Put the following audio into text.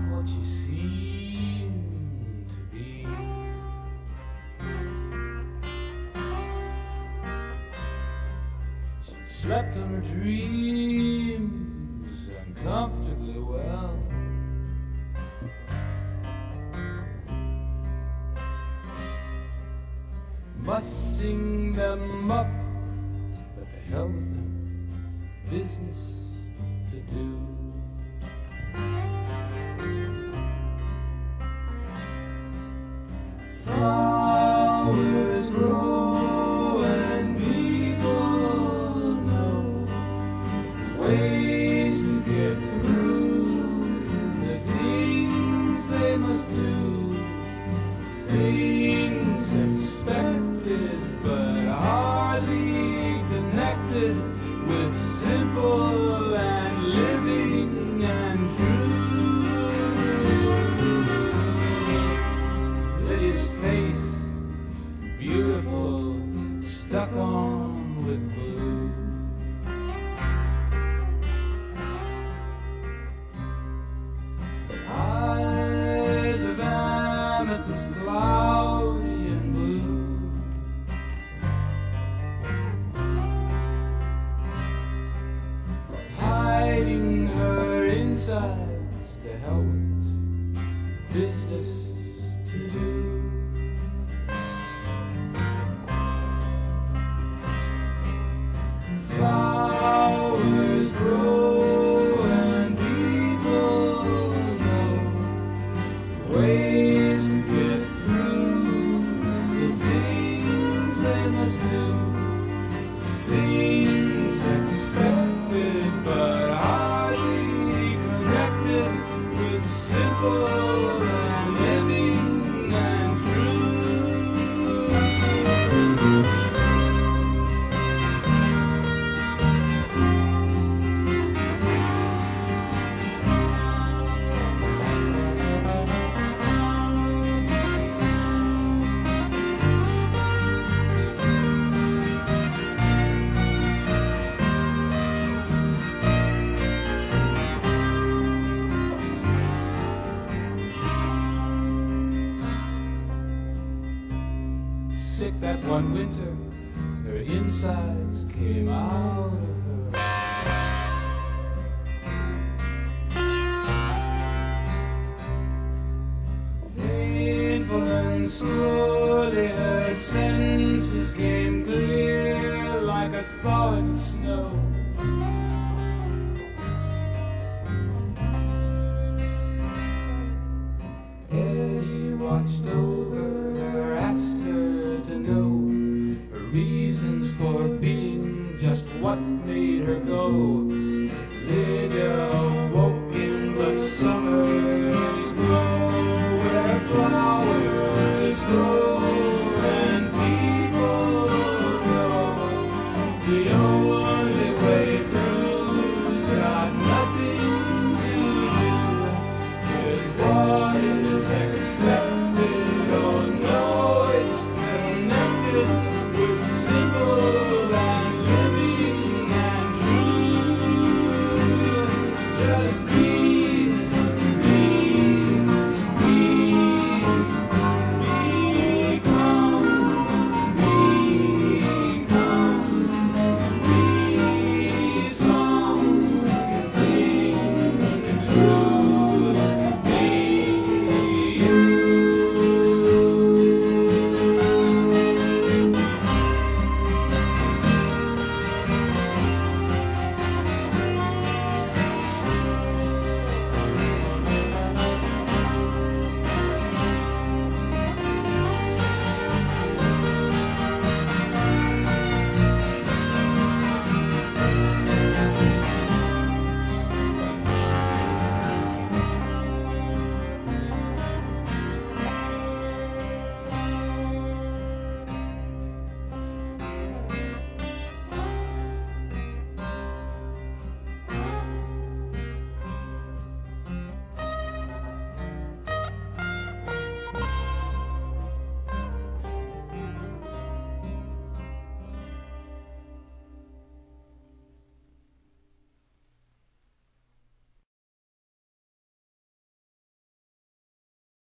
what you seem to be. She slept on her dreams uncomfortably well. Must sing them up, but the hell with them. Business to do. Expected but hardly connected with simple and living and true. Face, beautiful, stuck on with blue. To hell with it. Business to do. Flowers Sick that one winter, her insides came out of her. Painful and slowly her senses came clear like a thawing snow. Eddie watched over what made her go. Lydia